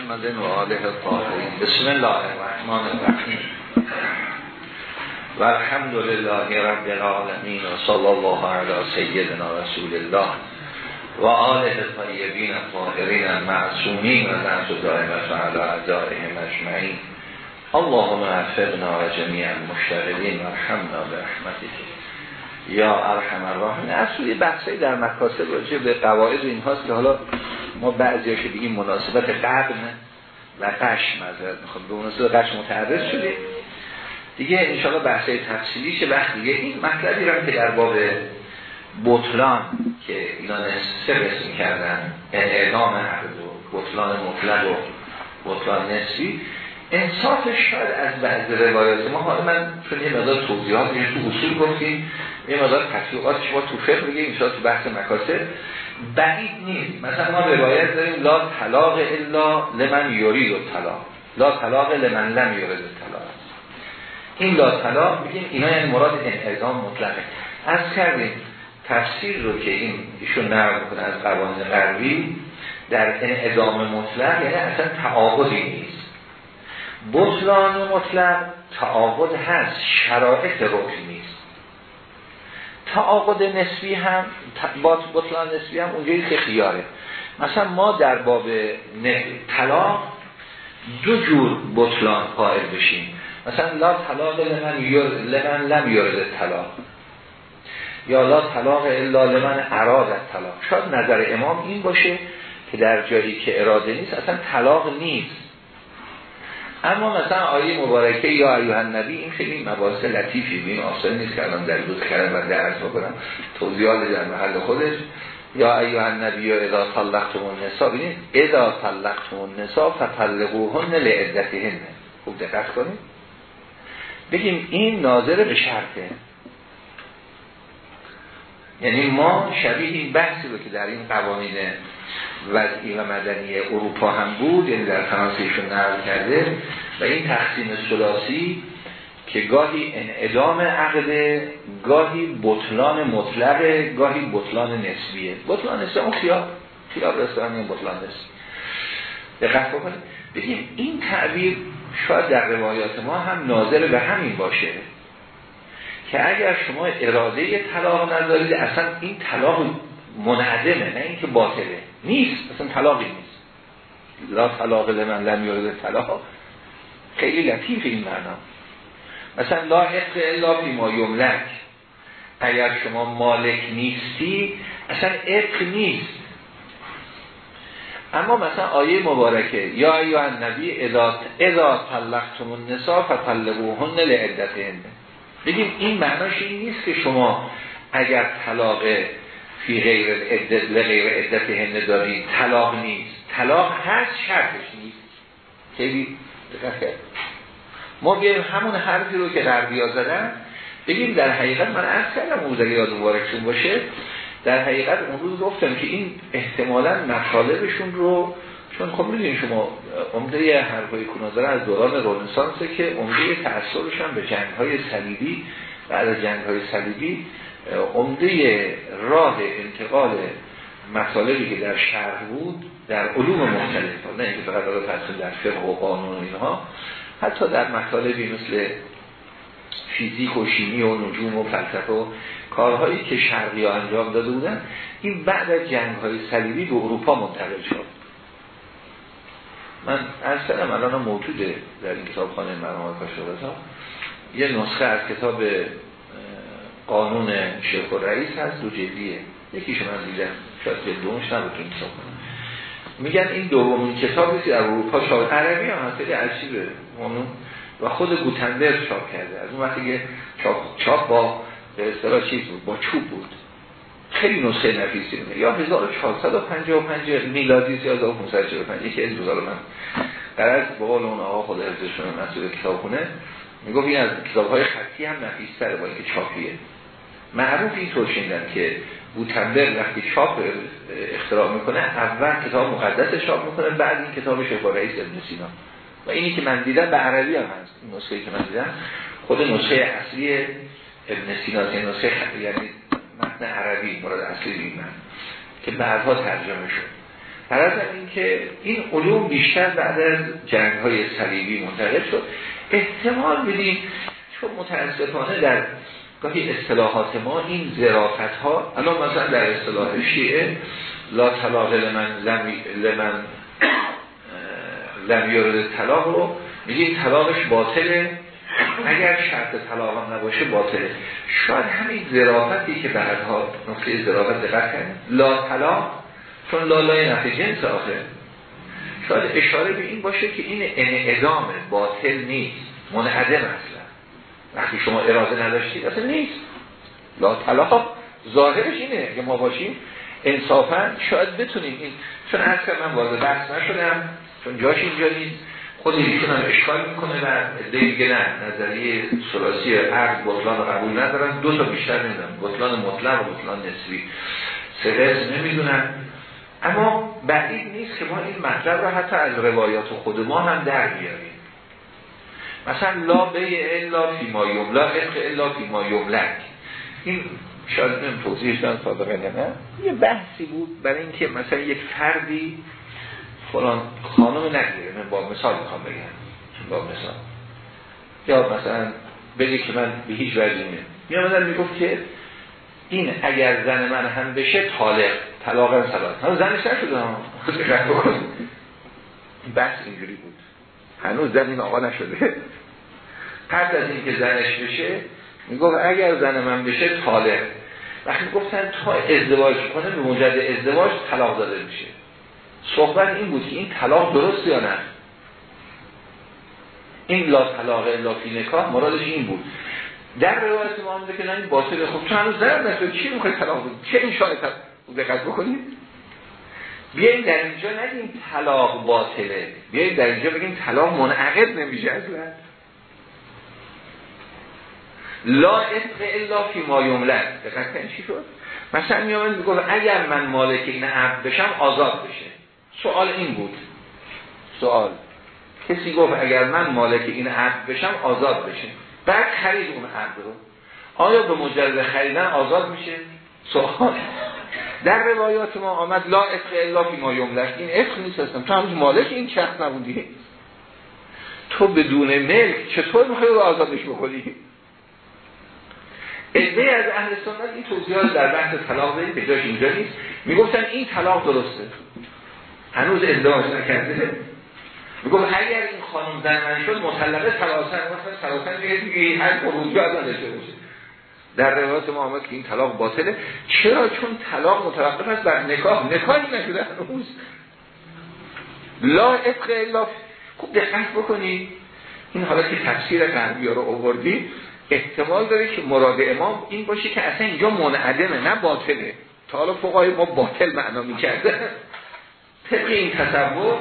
محمد و آله الطاهرین. بسم الله الرحمن الرحیم. و الحمد لله رب العالمین و صلی الله علی سیدنا رسول الله و آله طیبین الطاهرین المعصومین و نعز دائمت و علی اللهم افقنا و جمیع المشتغلین و رحمنا برحمتك یا ارحم الراحمین. اصولی بحثی در مکاسب راجع به قواعد این هاست که حالا ما بعضیاش بگیم مناسبت قرن و قش مذارت می‌خوام. به مناسبت قش متعرض شدیم. دیگه انشاءالله بحثه تفصیلیشه وقت دیگه؟ این مطلبی رو که در باب بطلان که اینا سه قسم کردن اعلام عقد و بطلان مطلق و بطلان نسبی انصافش شاید از بعض روایات ما حالا من چون یه مقدار توضیحات تو اصول گفتیم یه مقدار تطبیقات شما تو فقه بگیم ان تو بحث مکاسب بعید نیست. مثلا ما روایت داریم لا طلاق الا لمن یورید طلاق لا طلاق لمن لم یورید طلاق این لا طلاق بگیم اینا یعنی مراد انعدام مطلقه. از کردیم تفسیر رو که این ایشون نرم کنه از قوانین غربی در انعدام مطلق یعنی اصلا تعاقدی نیست. بطلان مطلق تعاقد هست شرایط رکن نیست تعاقد نسبی هم بطلان نسبی هم اونجایی که خیاره. مثلا ما در باب طلاق دو جور بطلان قائل بشیم. مثلا لا طلاق لمن, لمن لم یورد طلاق. یا لا طلاق الا لمن اراد طلاق. شاید نظر امام این باشه که در جایی که اراده نیست اصلا طلاق نیست. اما مثلا آیه مبارکه یا ایوه النبی این خیلی مباحث لطیفی این آسان نیست که الان در روز کردن و درس بکنم توضیحات در محل خودش. یا ایوه النبی و اذا طلقتم النساء. ببینید اذا طلقتم النساء فطلقوهن لعدتهن. خوب دقت کنید. بگیم این ناظر به شرطه. یعنی ما شبیه این بحثی رو که در این قوانین وضعی و مدنی اروپا هم بود یعنی در فرانسیشون نقل کرده و این تقسیم سلاسی که گاهی انعدام عقده گاهی بطلان مطلقه گاهی بطلان نسبیه بطلان نسبیه اون خیاب خیاب رستوران این بطلان نسبی. دقت بکنید. بگیم این تعبیر شاید در روایات ما هم ناظر به همین باشه. که اگر شما اراده طلاق ندارید اصلا این طلاق منعدمه نه اینکه باطله. نیست اصلا طلاقی نیست. لا طلاق لمن لم یورد طلاق. خیلی لطیف این معنا. مثلا لا حق الا فی ما یملک. اگر شما مالک نیستی اصلا عقل نیست. اما مثلا آیه مبارکه یا ایوه النبی اذا اذا طلقتم النساء فطلقوهن لعدتهن. بگیم این معناش این نیست که شما اگر طلاق فی غیر عدت لغیر عدت هنده دارید طلاق نیست. طلاق هست شرطش نیست. خیلی ما بیایم همون حرفی رو که غربی ها زدن. بگیم در حقیقت من از کردم اون یاد مبارکشون باشه. در حقیقت اون روز گفتم که این احتمالا مطالبشون رو چون خب می‌دونید شما عمده حرفای کنازره از دوران رنسانسه که عمده تأثیرش هم به جنگ های صلیبی بعد از جنگ های صلیبی عمده راه انتقال مطالبی که در شهر بود در علوم مختلف نه اینکه فقط در فقه و قانون اینها حتی در مطالبی مثل فیزیک و شیمی و نجوم و فلسفه و کارهایی که شرقی ها انجام داده بودن این بعد از جنگ های صلیبی به اروپا منتقل شد. من از کردم الان موجوده در این کتاب خانه مرحوم یه نسخه از کتاب قانون شیخ و رئیس هست دو جلدیه. یکیشو من دیدم شاید دومش نبودون حساب کنم میگن این دومین کتابی که در اروپا شاید عربی هم هست عجیبه. و خود گوتنبرگ چاپ کرده. از اون وقتی که چاپ, چاپ با به اصطلاح چیز بود؟ با چوب بود. خیلی نسخه نفیسی بود یا 1455 میلادی یا 1545 یکی از روزا من قرار با قول اون آقا خود ارزشون مسئول کتابخونه می‌گفت این از کتاب های خطی هم نفیستره با اینکه چاپیه. معروف این طور شنیدن که بوتنبر وقتی چاپ اختراع می‌کنه اول کتاب مقدس چاپ می‌کنه بعد این کتاب شفا رئیس ابن سینا. و اینی که من دیدم به عربی هم هست این نسخه که من دیدم خود نسخه اصلی ابن سینا این نسخه یعنی متن عربی مراد اصلی این من که بعدها ترجمه شد. از این که این علوم بیشتر بعد از جنگ های صلیبی منتقل شد. احتمال بدیم چون متاسفانه در گاهی اصطلاحات ما این زرافت ها الان مثلا در اصطلاح شیعه لا طلاق لمن لمن لم یورد طلاق رو میگه طلاقش باطله. اگر شرط طلاق هم نباشه باطله. شاید همین ظرافتی که بعدها نقطه ظرافت دقت کنید لا طلاق چون لا لای نفع جنس آخه شاید اشاره به این باشه که این انعدام باطل نیست منعدم اصلا. وقتی شما اراده نداشتید اصلا نیست. لا طلاق ظاهرش اینه که ما باشیم انصافا شاید بتونیم این چون اصلا من وارد بحث نشدم چون جاش اینجا نیست. خود ایشون هم اشکال می‌کنه و دیگه نه. نظریه سلاسی عرض بطلان قبول ندارن. دو تا بیشتر نمی‌دونم. بطلان مطلق و بطلان نسبی. سرس نمی‌دونن. اما بعید نیست که ما این مطلب رو حتی از روایات خود ما هم در بیاریم. مثلا لا به الا فی ما یملا الا فی ما یملک این شاید نمی توضیحش دارم سابقه نه. یه بحثی بود برای اینکه مثلا یک فردی فلان خانم نگیره. من با مثال می‌خوام بگم. با مثال. یا مثلا بگه که من به هیچ وجه می می‌گفت که این اگر زن من هم بشه طالق. طلاق سلات هم زنش نشده هم بس اینجوری بود. هنوز زن این آقا نشده. پس از اینکه زنش بشه می‌گفت اگر زن من بشه طالق. وقتی گفتن تا ازدواج کنه به مجرد ازدواج طلاق داده میشه. صحبت این بود که این طلاق درست یا نه؟ این لا طلاق الا فی نکاح مرادش این بود. در روایت ما هم که نه این باطل خب چون هنوز زرد نشد. چی می‌خوای طلاق بود چه این شانه دقت بکنید بیاییم در اینجا نگیم طلاق باطله. بیاییم در اینجا بگیم طلاق منعقد نمیشه اصلا لا اطق الا فی ما یملک. دقت چی شد؟ مثلا میامد می‌گفت اگر من مالک این عبد بشم آزاد بشه. سوال این بود. سوال. کسی گفت اگر من مالک این عبد بشم آزاد بشه. بعد خرید اون عبد رو. آیا به مجرد خریدن آزاد میشه؟ سوال. در روایات ما آمد لا افق الا فی ما یملک. این افق نیست هستم تو مالک این شخص نبودی. تو بدون ملک چطور می‌خوای رو آزادش بکنی؟ ادهی از اهل سنت این توضیحات در بحث طلاق به جاش اینجا نیست. می‌گفتن این طلاق درسته. هنوز ازدواج نکرده. می‌گفت اگر این خانم زن من شد مطلقه سلاسن مثلا سلاسن دیگه هر خروجی از نداشته باشه. در روایات ما آمد که این طلاق باطله. چرا؟ چون طلاق متوقف است بر نکاح. نکاحی نشده هنوز. لا افق الا خوب دقت بکنی. این حالا که تفسیر غربی رو آوردی احتمال داره که مراد امام این باشه که اصلا اینجا منعدمه نه باطله. تا حالا فقهای ما باطل معنا می‌کرده. طبق این تصور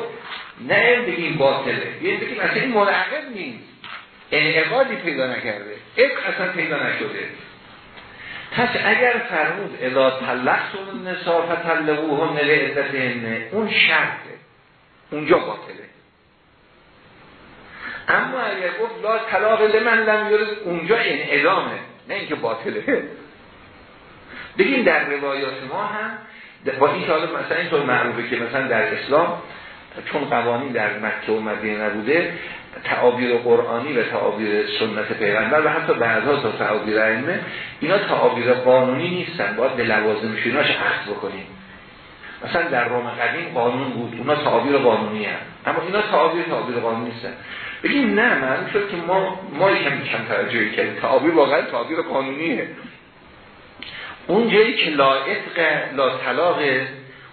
نه بگیم باطله. بیایم بگیم اصلا این منعقد نیست. انعقادی پیدا نکرده. اق اصلا پیدا نشده. پس اگر فرمود اذا طلقتون النساء فتلقوهن لعزتهن اون شرطه. اونجا باطله. اما اگر گفت لا طلاق لمن لم یرد اونجا انعدامه. نه اینکه باطله. بگیم در روایات ما هم با این که حالا مثلا اینطور معروفه که مثلا در اسلام چون قوانین در مکه و مدینه نبوده تعابیر قرآنی و تعابیر سنت پیغمبر و حتی بعضها تا تعابیر علمه اینا تعابیر قانونی نیستن باید به لوازم شیناش عقد بکنیم. مثلا در روم قدیم قانون بود اونا تعابیر قانونی هم. اما اینا تعابیر تعابیر قانونی نیستن. بگیم نه معلوم شد که ما ما یکم کم توجهی کردیم. تعابیر واقعا تعابیر قانونیه. اون جایی که لا اطق لا طلاق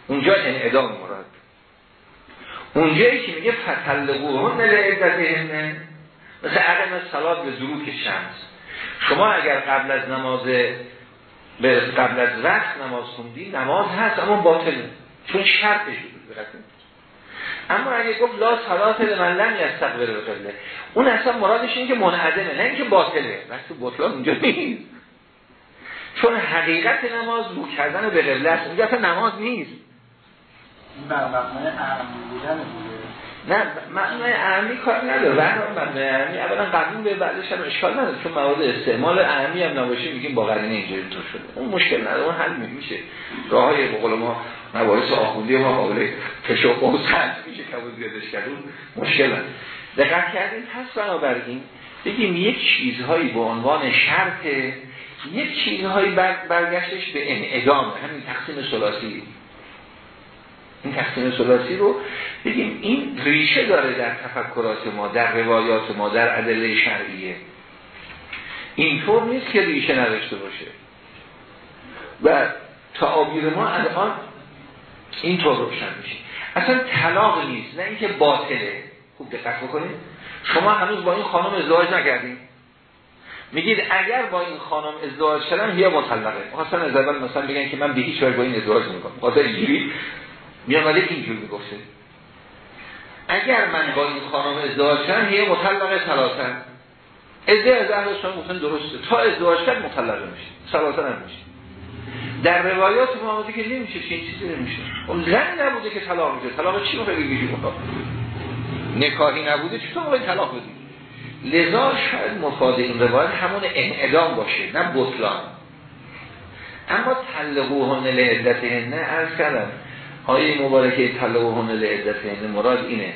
اونجا انعدام مراد. اون جایی که میگه فتلقوهن لعدتهن مثل عدم سلات به ظروف شمس. شما اگر قبل از نماز به قبل از وقت نماز خوندی نماز هست اما باطله چون شرطش بود اما اگه گفت لا صلات من لم یستقبل القبله اون اصلا مرادش این که منعدمه نه اینکه باطله. وقتی بطلان اونجا نیست. چون حقیقت نماز رو کردن به قبله است اونجا اصلا نماز نیست. نه معنی اهمی کار نداره. و معنی اهمی اولا قبول به بعدش هم اشکال نداره. چون مواد استعمال اهمی هم نباشه میگیم با قرینه اینجوری تو شده. اون مشکل نداره اون حل میشه. راه های بقول ما مباحث آخوندی ما قابل کشف و سنج میشه کبود زیادش کرد. مشکل نداره. دقت کردیم پس بنابراین بگیم یک چیزهایی به عنوان شرط یک چیزهایی برگشتش به انعدام. همین تقسیم سلاسی این تقسیم سلاسی رو بگیم این ریشه داره در تفکرات ما در روایات ما در ادله شرعیه. اینطور نیست که ریشه نداشته باشه. و تعابیر ما الان اینطور روشن میشه. اصلا طلاق نیست نه اینکه باطله. خوب دقت بکنید. شما هنوز با این خانم ازدواج نکردید میگید اگر با این خانم ازدواج شدن یا مطلقه مثلا از اول مثلا بگن که من به هیچ با این ازدواج نمی‌کنم. خاطر اینجوری. میامده اینجوری می‌گفته. اگر من با این خانم ازدواج شدم یه مطلقه ثلاثن ازده از اهل سنت گفتن درسته. تا ازدواج کرد مطلقه میشه. ثلاثن هم در روایات ما که نمیشه چه چیزی نمیشه. اون زن نبوده که طلاق میشه طلاق چی می‌خوای بگی؟ نکاهی نبوده. چطور طلاق بدی؟ لذا شاید مفاد این روایت همون انعدام باشه نه بطلان. اما تلقوهن لعدت هنه از کردم. آیه مبارکه طلقوهن لعدت هنه مراد اینه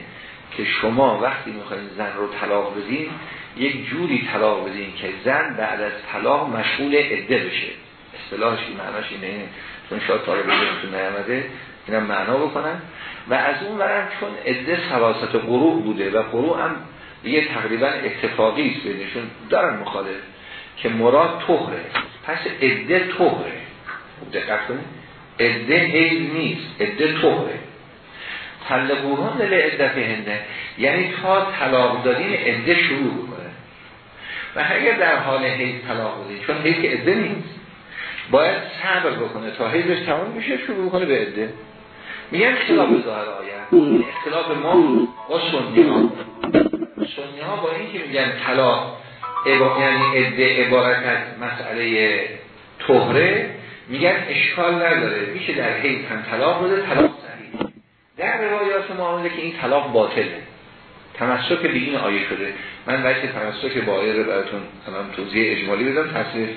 که شما وقتی می‌خواین زن رو طلاق بدین یک جوری طلاق بدین که زن بعد از طلاق مشغول عده بشه. اصطلاحش این معناش اینه چون شاید طالب تو نیامده اینم معنا بکنن و از اون ورم چون عده سواست قروع بوده و قروع هم یه تقریبا اتفاقی است بینشون دارن مخالف که مراد طهره. پس عده طهره. دقت کنید. عده حیل نیست. عده طهره. طلقوهان دل عدت هنده یعنی تا طلاق دادین عده شروع کنه و اگر در حال حیل طلاق بدین چون حیل که عده نیست باید صبر بکنه. تا حیلش تمام بشه شروع کنه به عده. میگن خلاف ظاهر آیه. اختلاف ما با سنی ها سنی ها با این که میگن طلاق یعنی عده عبارت از مسئله طهره میگن اشکال نداره. میشه در حیث هم طلاق بده طلاق صحیح. در روایات معامله که این طلاق باطله. تمسک به این آیه شده. من وقتی تمسک با آیه رو براتون تمام توضیح اجمالی بدم تصویر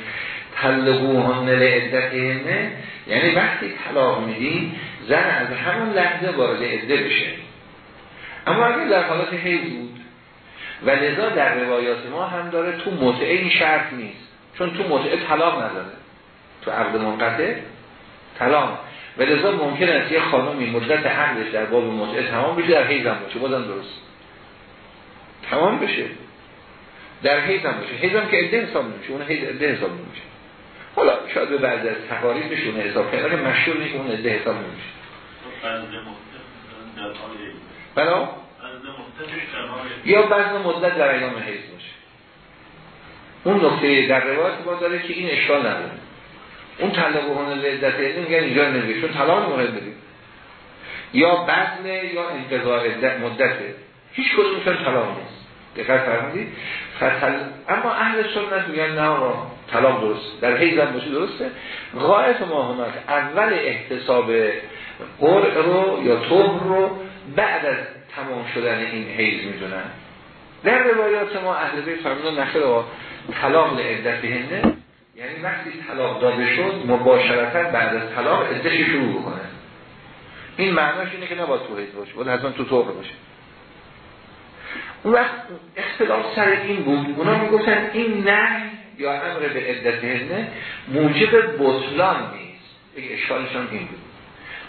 طلقوهن لعدتهن. یعنی وقتی طلاق میدی زن از همون لحظه وارد عده بشه. اما اگر در حالت حیض بود و لذا در روایات ما هم داره تو متعه این شرط نیست. چون تو متعه طلاق نداره. تو عقد منقطع طلاق. و لذا ممکن است یه خانمی مدت عقدش در باب متعه تمام بشه در حیض هم باشه. بازم درست. تمام بشه. در حیض هم باشه. حیض هم که عده حساب نمیشه. اون حیض عده حساب نمیشه. حالا شاید به بعد از تقاریبشون حساب. کنه که مشهور نیست اون عده حساب نمیشه. بلا یا بعض مدت در ایام حیض باشه. اون نقطه در روایت ما داره که این اشکال نداره اون طلاق هنر لذت علمی میگن اینجا نمیگه چون طلاق مهم بدیم یا بزنه یا انتظار مدته هیچ کدومشون طلاق نیست. دقت فرمودید. فتل... اما اهل سنت میگن نه طلاق درست. در حیض هم باشه درسته. غایت ما هناک. اول احتساب قرع رو یا طهر رو بعد از تمام شدن این حیض می‌دونن. در روایات ما اهل بیت فرمودن نخیر و طلاق لعدت بهنده یعنی وقتی طلاق داده شد مباشرتا بعد از طلاق عدتش شروع کنه این معناش اینه که نباید تو حیض باشه باید حتما تو طهر باشه. اون وقت اختلاف سر این بود. اونا می‌گفتن این نه یا امر به عدت هنه موجب بطلان نیست. یک اشکالشان این بود.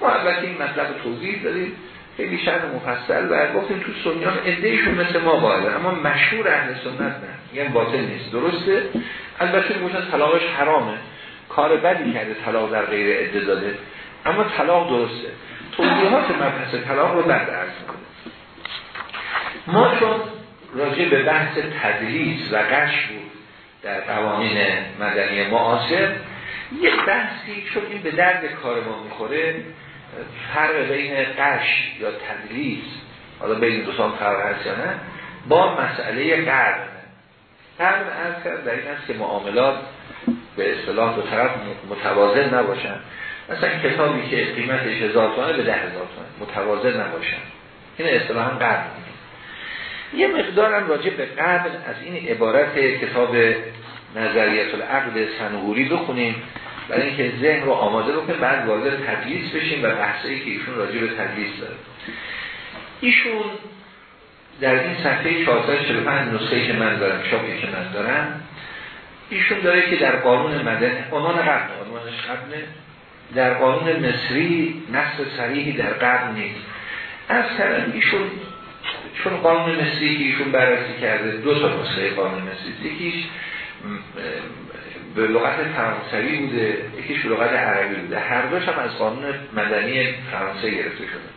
ما البته این مطلب توضیح دادیم. خیلی شرح مفصل و گفتیم تو سنیان ادهشون مثل ما باید اما مشهور اهل سنت نه یعنی باطل نیست درسته؟ البته میگوشن طلاقش حرامه کار بدی کرده طلاق در غیر عده داده اما طلاق درسته. توضیحات مبحث طلاق رو بعد عرض ما چون راجع به بحث تدلیس و قش بود در قوانین مدنی معاصر یک بحثی چون این به درد کار ما می‌خوره فرق بین قش یا تدلیس حالا بین دوستان فرق هست یا نه با مسئله قرن قرن از کرد در این است که معاملات به اصطلاح دو طرف متوازن نباشن. مثلا کتابی که قیمتش هزار تومنه به ده هزار متوازن نباشن. این اصطلاحا قبل یه مقدارم راجع به قبل از این عبارت کتاب نظریت العقد سنهوری بخونیم. برای اینکه ذهن رو آماده بکنیم بعد وارد تدلیس بشیم و بحثایی که ایشون راجع به تدلیس داره. ایشون در این صفحه 445 نسخه که من دارم چاپی که من دارم ایشون داره که در قانون مدنی عنوان قبل عنوانش قبل در قانون مصری نصف صریحی در قبل نیست. از کردم ایشون چون قانون مصری که ایشون بررسی کرده دو تا نسخه قانون مصری یکیش به لغت فرانسوی بوده یکیش به لغت عربی بوده. هر دوش هم از قانون مدنی فرانسه گرفته شده.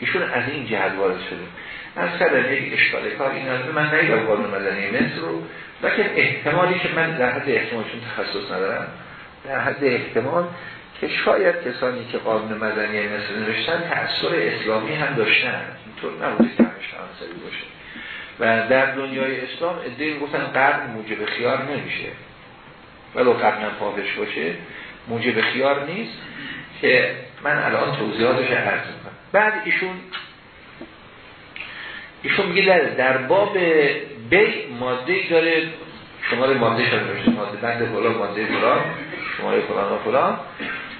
ایشون از این جهت وارد شده. از کردم یک اشکال کار این از من نیدم قانون مدنی مصر رو لیکن احتمالی که من در حد احتمالشون تخصص ندارم در حد احتمال که شاید کسانی که قانون مدنی مصر نوشتن تأثیر اسلامی هم داشتن. اینطور نبوده که همش فرانسوی باشه. و در دنیای اسلام ادعای گفتن قرن موجب خیار نمیشه. ولو قبلا پاهش باشه موجب خیار نیست که من الان توضیحاتش عرض می‌کنم. بعد ایشون ایشون میگه در باب بی ماده داره شماره ماده شده باشه ماده بند فلان ماده فلان شماره فلان و فلان.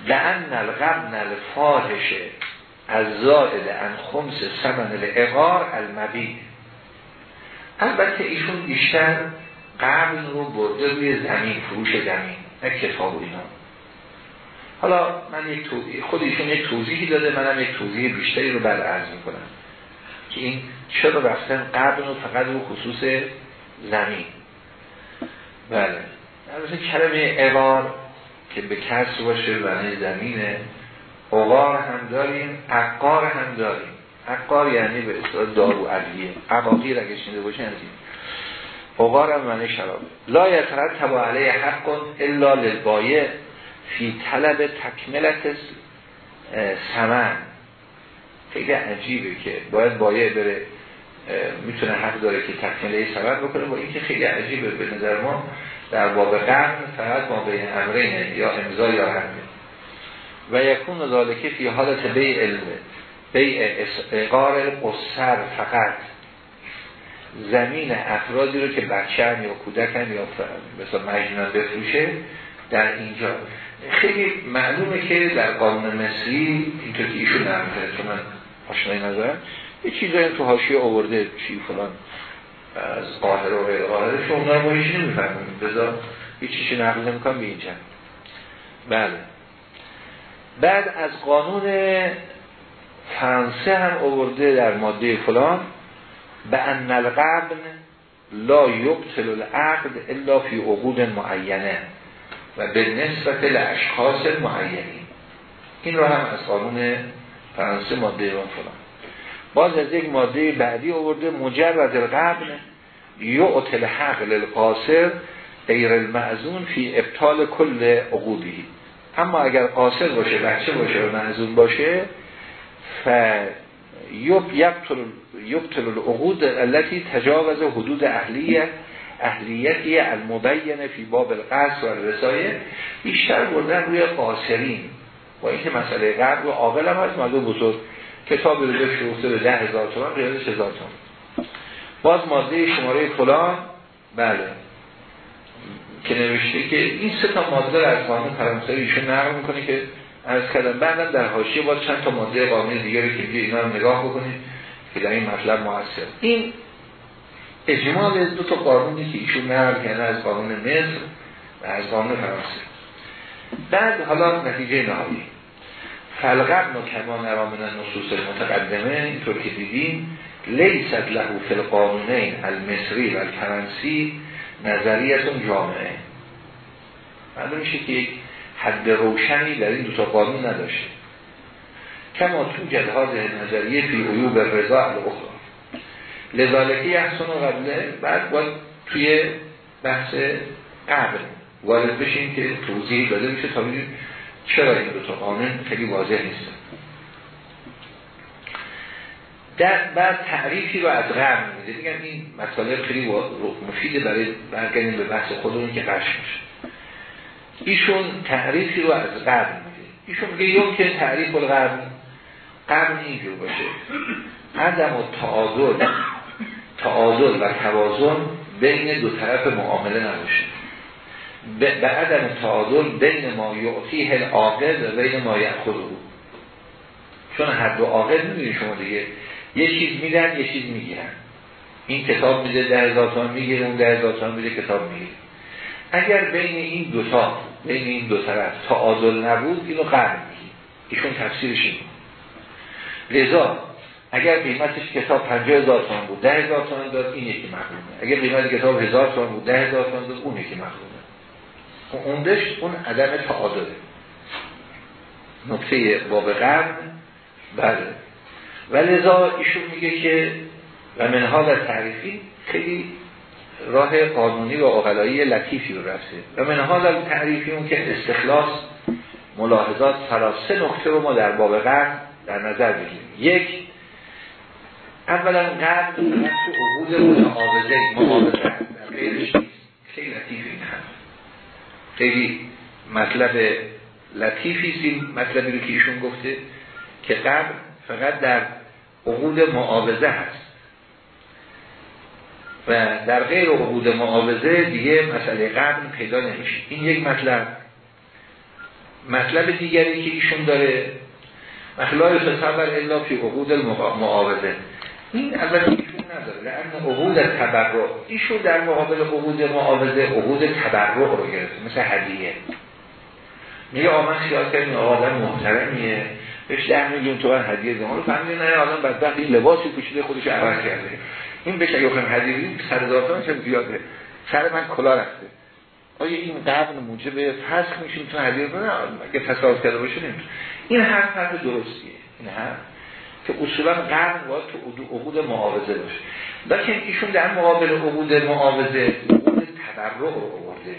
لعن القبن الفاحشه از زائد ان خمس سمن الاغار المبی البته ایشون بیشتر قبل رو برده روی زمین فروش زمین نه کتاب و اینا. حالا من یک توضیح خود ایشون یک توضیحی داده منم یک توضیح بیشتری رو بعد عرض می‌کنم که این چرا رفتن قبل رو فقط رو خصوص زمین. بله. البته کلمه اغار که به کس باشه برای زمینه. اغار هم داریم عقار هم داریم. عقار یعنی به اصطلاح دارو علیه عقاقیر اگه شنیده باشه از این اغار هم معنی شراب لا یترد تبا علیه حق الا للبایع فی طلب تکملت سمن خیلی عجیبه که باید بایع بره می‌تونه حق داره که تکمله سمن بکنه. با اینکه خیلی عجیبه به نظر ما در باب قرن فقط ما بین امرین یا امضا یا همه و یکون ذالکه فی حالت بی علمه بی اقار قصر فقط. زمین افرادی رو که بچه هم یا کودکن یا مثلا مجنون بفروشه در اینجا. خیلی معلومه که در قانون مصری اینطور که ایشون نمیده چون من آشنایی ندارم یه چیزایی تو حاشیه آورده چی فلان از قاهره و غیر قاهره شما رو ما هیچ بذار یه چیزی نقل نمی‌کنم به اینجا. بله. بعد از قانون فرانسه هم آورده در ماده فلان به ان القبن لا یبتل العقد الا فی عقود معینه و به نسبت لاشخاص معینی این رو هم از قانون فرانسه ماده فلان. باز از یک ماده بعدی آورده مجرد القبن یعطل حق للقاصر غیر المعزون فی ابطال کل عقودی اما اگر قاصر باشه بچه باشه و معزون باشه ف یبطل العقود التي تجاوز حدود اهلیه اهلیتی المبین فی باب القصر و رسایه بیشتر بردن روی قاصرین. با اینکه مسئله قبل و عاقل هم هست. ماده بزرگ. کتاب رو به ده هزار تومن قیادش هزار تومن باز ماده شماره فلان. بله. که نوشته که این سه تا ماده از قانون فرانسوی ایشون نقل می‌کنه که از کردم بعدم در حاشیه باز چند تا ماده قانون دیگری که اینا رو نگاه بکنید که در این مطلب موثر. این اجمال دو تا قانونی که ایشون نقل کرده از قانون مصر و از قانون فرانسه. بعد حالا نتیجه نهایی. فلقب کمان نرامن نصوص متقدمه اینطور که دیدیم لیست لهو فی القانونین المصری و الفرنسی نظریتون جامعه. معلوم میشه که یک حد روشنی در این دوتا قانون نداشته. کما تو جلهاز نظریه فی عیوب رضا الاخرى. لذالکی احسن و قبله بعد باید توی بحث قبل وارد بشیم که توضیح داده میشه تا بگیم چرا این دو تا قانون خیلی واضح نیست. در بعد تعریفی رو از قبل میده. دیگه این مطالب خیلی مفیده برای برگردیم به بحث خودمون که قش میشه. ایشون تعریفی رو از قبل میده. ایشون میگه یوم که تعریف القبل قبل اینجور باشه. عدم و تعادل تعادل و توازن بین دو طرف معامله نباشه. به عدم تعادل بین ما یعطیه العاقل و بین ما یأخذه. چون هر دو عاقل می‌دونی شما دیگه. یه چیز میدن یه چیز می‌گیرن. این کتاب میده ده هزار تومن می‌گیره اون ده میده کتاب می‌گیره. اگر بین این دوتا بین این دو طرف. تعادل نبود اینو قرن میگی ایشون تفسیرش این لذا اگر قیمتش کتاب 50 هزار تومان بود 10 هزار تومان داد این یکی مخلومه اگر قیمت کتاب هزار تومان بود 10 هزار تومان داد اون یکی خب اوندش اون عدم تعادله نکته باب قرن بله. و لذا ایشون میگه که و منحال تعریفی خیلی راه قانونی و اقلایی لطیفی رو رفته. و منحال تعریفی اون که استخلاص ملاحظات سه نکته رو ما در باب قرن در نظر بگیریم. یک اولا قرن تو عبود معاوضه معاوضه در غیرش نیست خیلی لطیفی این خیلی مطلب لطیفی این مطلبی رو که ایشون گفته که قبل فقط در عقود معاوضه هست. و در غیر عقود معاوضه دیگه مسئله قبل پیدا نمیشه. این یک مطلب. مطلب دیگری که ایشون داره مخلای تصور الا فی عقود معاوضه این البته ایشون نداره لان عقود تبرع. ایشون در مقابل عقود معاوضه عقود تبرع رو گرفته مثل هدیه. میگه آمن خیال کردیم آدم محترمیه. بهش ده میلیون تومن هدیه دیم رو فهمیده نه آدم بدبخت این لباسی پوشیده خودش عوض کرده. این بخوایم هدیه بدیم سر داستان چه زیاده. سر من کلا رفته. آیا این قبل موجب فسخ میشیم تو هدیه بدن اگه فساد کرده باشه نمیشه. این حرف حرف درستیه. این حرف که اصولا قرن باید تو عقود معاوضه باشه. لیکن ایشون در مقابل عقود معاوضه عقود تبرع رو آورده.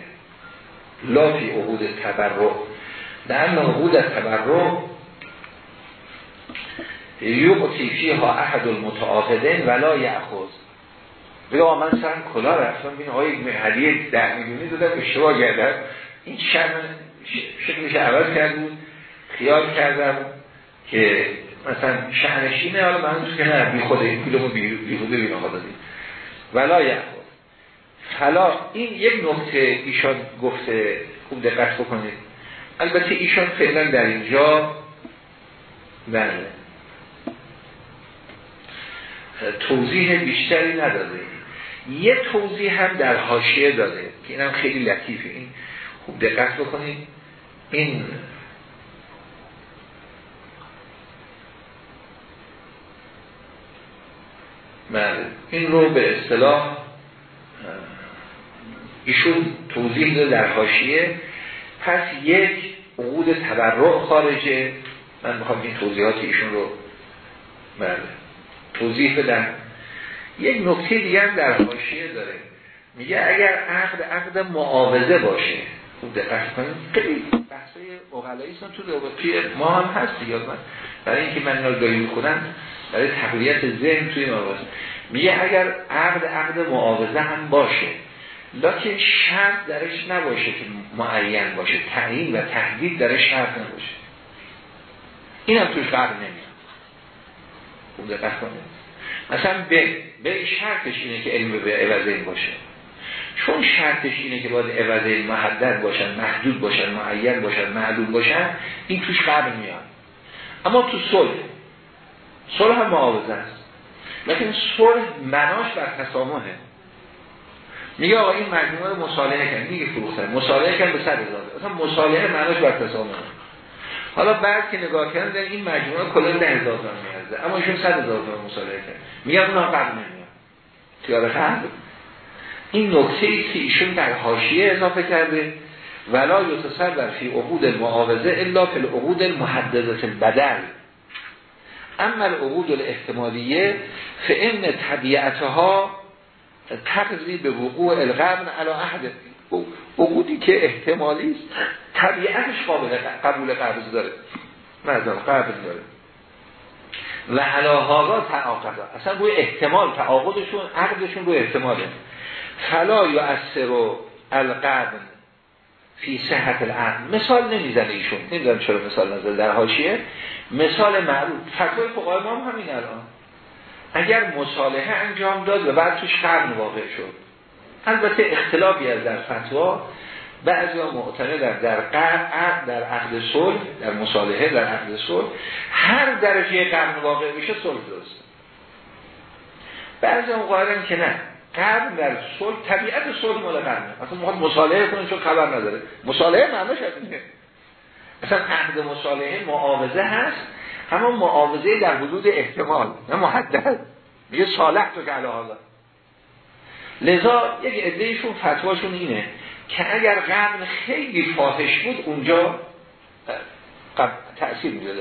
لا فی عقود تبرع. در عقود تبرع یعطی فیها احد المتعاقدین ولا یأخذ. بگه من سرم کلا رفتم بین های هدیه ده میلیونی دادم اشتباه کردم این شرم شکلش عوض کرد بود خیال کردم که مثلا شهنشینه حالا من که نه بی خود این پولمو بی آقا دادیم ولا یعخود حالا این یک نکته ایشان گفته خوب دقت بکنید. البته ایشان فعلا در اینجا بله. توضیح بیشتری نداده. یه توضیح هم در حاشیه داده که اینم خیلی لطیفه. این خوب دقت بکنید. این بله. این رو به اصطلاح ایشون توضیح داده در حاشیه. پس یک عقود تبرع خارجه. من می‌خوام این توضیحات ایشون رو بله. توضیح بدم یک نکته دیگه هم در حاشیه داره. میگه اگر عقد عقد معاوضه باشه. خوب دقت کنید. خیلی بحثای اقلایی تو توی ما هم هست یاد من برای اینکه من اینا کنم برای تقویت ذهن توی مواز میگه اگر عقد عقد معاوضه هم باشه لکن شرط درش نباشه که معین باشه. تعیین و تحدید درش شرط نباشه. این هم توش فرق نمیاد خوب دقت کنید مثلا به به شرطش اینه که علم به عوض باشه. چون شرطش اینه که باید عوض محدد باشن محدود باشن معین باشن معلوم باشن این توش فرق میاد. اما تو صلح صلح هم معاوضه است. لیکن صلح مناش بر تسامحه. میگه آقا این مجموعه مصالحه کن. میگه فروختن. مصالحه کن به صد هزار اصلا مصالحه مناش بر تسامحه. حالا بعد که نگاه کردن این مجموعه کلا ده هزار تومان میارزه اما ایشون صد هزار تومان مصالحه کرد. میگه اونا قبل نمیاد خیال خند این نکته ای که ایشون در حاشیه اضافه کرده ولا در فی عقود المعاوضه الا فی العقود المحددت البدل. اما العقود الاحتمالیه فان طبیعتها تقضی به وقوع القبن علا احد. عقودی که احتمالی است طبیعتش قابل قبول قبض داره. مردم قبض داره. و علاها تعاقض اصلا روی احتمال تعاقدشون عقدشون روی احتماله. فلا یؤثر القبن فی صحت العقد مثال نمی‌زنه ایشون. نمی‌دونم چرا مثال نزده در حاشیه مثال معروف. فتوای فقهای ما هم همین الان. اگر مصالحه انجام داد و بعد توش قرن واقع شد. البته اختلافی از در فتوا. بعضی ها معتقدن در قرن در عقد صلح در مصالحه در عقد صلح هر درجه قرن واقع میشه صلح درست. بعضی هم که نه. قرن در صلح طبیعت صلح مال قرنه. اصلا می‌خواد مصالحه کنه چون خبر نداره. مصالحه معناش اینه. اصلا عقد مصالحه معاوضه هست. اما معاوضه در حدود احتمال نه محدد. میگه صالح تو که حالا. لذا یک ادهشون فتواشون اینه. که اگر قرن خیلی فاحش بود اونجا تأثیر میده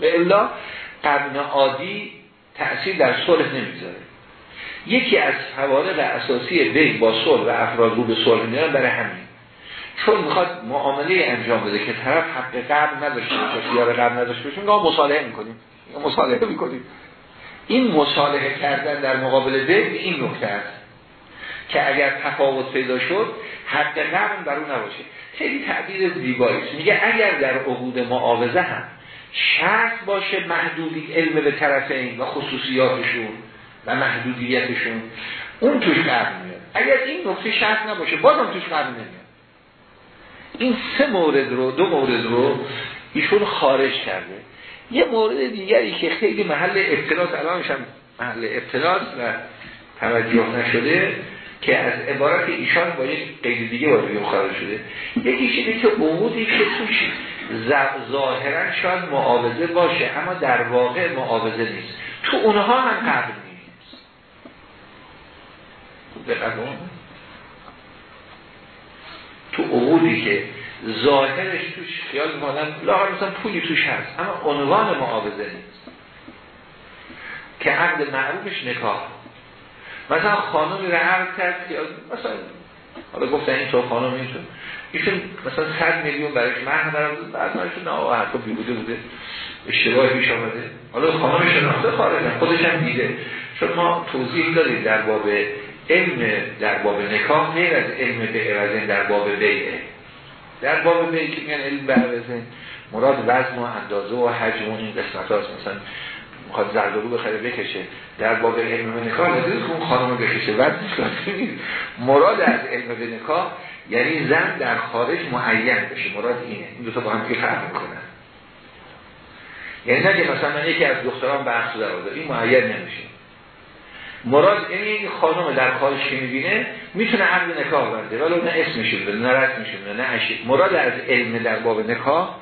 به الا قرن عادی تأثیر در صلح نمی‌ذاره. یکی از حوالق اساسی بین با صلح و افراد رو به صلح میارن برای همین. چون می‌خواد معامله انجام بده که طرف حق قرن نداشته باشه خیار قرن نداشته باشه میگه مصالحه می‌کنیم. مصالحه می‌کنیم. این مصالحه کردن در مقابل بین این نکته است. که اگر تفاوت پیدا شد حق قرن بر اون نباشه. خیلی تعبیر زیبایی میگه اگر در عقود معاوضه هم شرط باشه محدودی علم به طرفین و خصوصیاتشون و محدودیتشون اون توش قرن میاد. اگر این نکته شرط نباشه بازم توش قرن نمیاد. این سه مورد رو دو مورد رو ایشون خارج کرده. یه مورد دیگری که خیلی محل ابتلاس الانش هم محل ابتلاس و توجه نشده که از عبارت ایشان با یک قید دیگه وارد خارج شده. یکی اینه که عمودی که توش ظاهرا شاید معاوضه باشه اما در واقع معاوضه نیست. تو اونها هم قبل نیست. تو عمودی که ظاهرش توش خیال می‌کنن لاغر مثلا پولی توش هست اما عنوان معاوضه نیست. که عقد معروفش نکاح. مثلا خانمی رو عرض کرد که مثلا حالا گفتن این تو خانم اینشون ایشون مثلا 100 میلیون برایش مهر قرار بود بعد نه آقا حرفا بی بوده بوده. اشتباه پیش آمده. حالا خانم شناخته خارج خودش هم دیده. چون ما توضیح داریم در باب علم در باب نکاح غیر از علم به عوض در باب بیعه در باب بیعه که میگن علم به عوض مراد وزن و اندازه و حجم و این قسمت هاست مثلا می‌خواد زردارو بخره بکشه. در باب علم به نکاح لازم که اون خانم بکشه. بعد نیست مراد از علم نکاح یعنی زن در خارج معین بشه. مراد اینه. این دو تا با هم که فرق می‌کنن. یعنی نه که مثلا من یکی از دختران بحث در این معین نمیشه. مراد این خانم در خارج که می‌بینه می‌تونه عقد نکاح برده ولی نه اسمش بده نه رسمش بده نه مراد از علم در باب نکاح